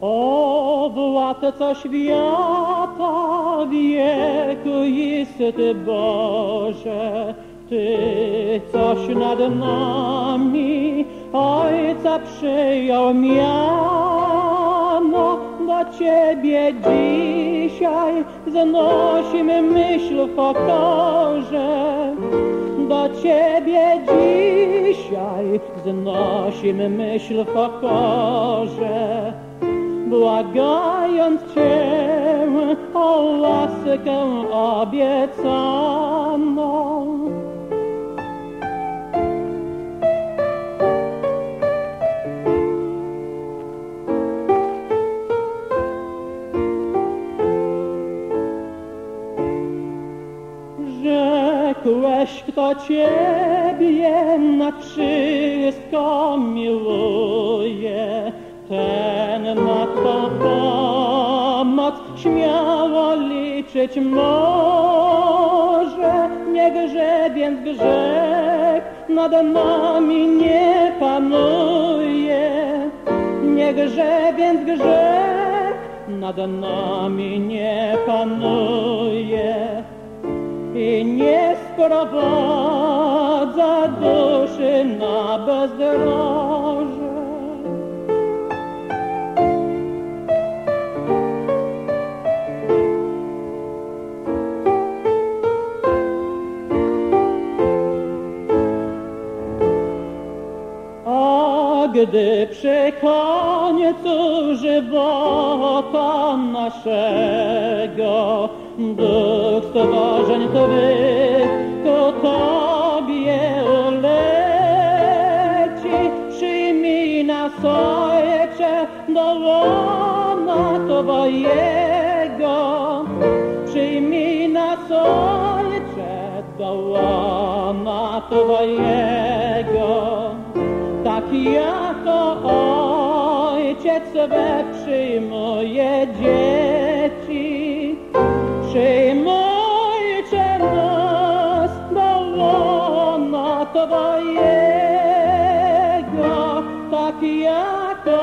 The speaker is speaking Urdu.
او بوا تو تشریہ تاری کشنر نامی ہوئے سب سے یو میا گچے دجیشائی جناشن مشر پکا شیشائی جناشن مشر پکاش گا چل گان کتاب یہ نکم مچھیاں والی چھوش یا شر ندن نام یہ پان یہ کشت گشے ندن نام یہ پان ہے یہ پرش نب دیکھو نجب کا مش گا جن کو لینا سو چوا ماتو گری مینا سوئے دعا مات ب کیا شی ما یو نو ناتوا گا پاک